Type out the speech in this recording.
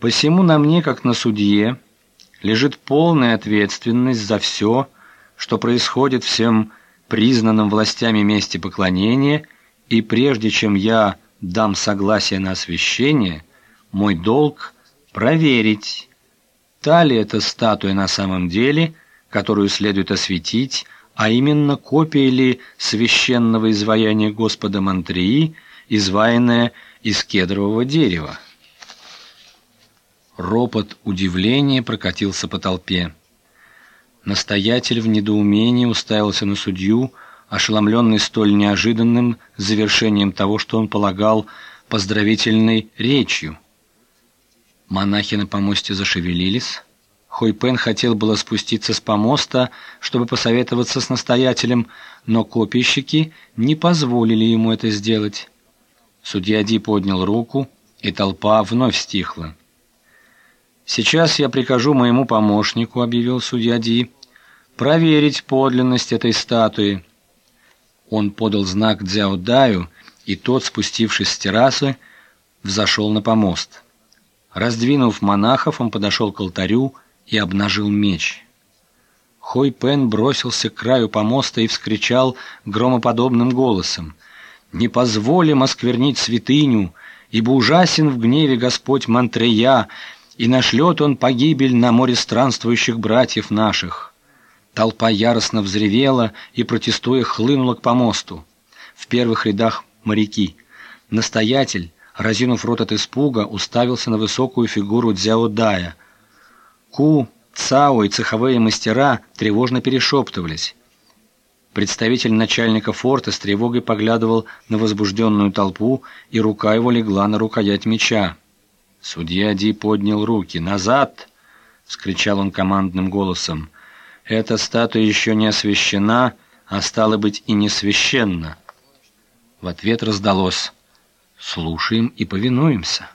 Посему на мне, как на судье, лежит полная ответственность за все, что происходит всем признанном властями месте поклонения, и прежде чем я дам согласие на освящение, мой долг проверить, та ли это статуя на самом деле, которую следует осветить, а именно копия ли священного изваяния Господа Монтрии, изваянное из кедрового дерева. Ропот удивления прокатился по толпе. Настоятель в недоумении уставился на судью, ошеломленный столь неожиданным завершением того, что он полагал поздравительной речью. Монахи на помосте зашевелились. Хойпен хотел было спуститься с помоста, чтобы посоветоваться с настоятелем, но копийщики не позволили ему это сделать. Судья Ди поднял руку, и толпа вновь стихла. «Сейчас я прикажу моему помощнику», — объявил судья Ди, — «проверить подлинность этой статуи». Он подал знак Дзяодаю, и тот, спустившись с террасы, взошел на помост. Раздвинув монахов, он подошел к алтарю и обнажил меч. Хой Пен бросился к краю помоста и вскричал громоподобным голосом: "Не позволим осквернить святыню, ибо ужасен в гневе Господь Мантрея, и нашлет он погибель на море странствующих братьев наших». Толпа яростно взревела и, протестуя, хлынула к помосту. В первых рядах моряки. Настоятель, разинув рот от испуга, уставился на высокую фигуру Дзяо Дая. Ку, Цао и цеховые мастера тревожно перешептывались. Представитель начальника форта с тревогой поглядывал на возбужденную толпу, и рука его легла на рукоять меча. Судья Ди поднял руки. «Назад!» — вскричал он командным голосом. «Эта статуя еще не освящена, а стало быть и не священна». В ответ раздалось «Слушаем и повинуемся».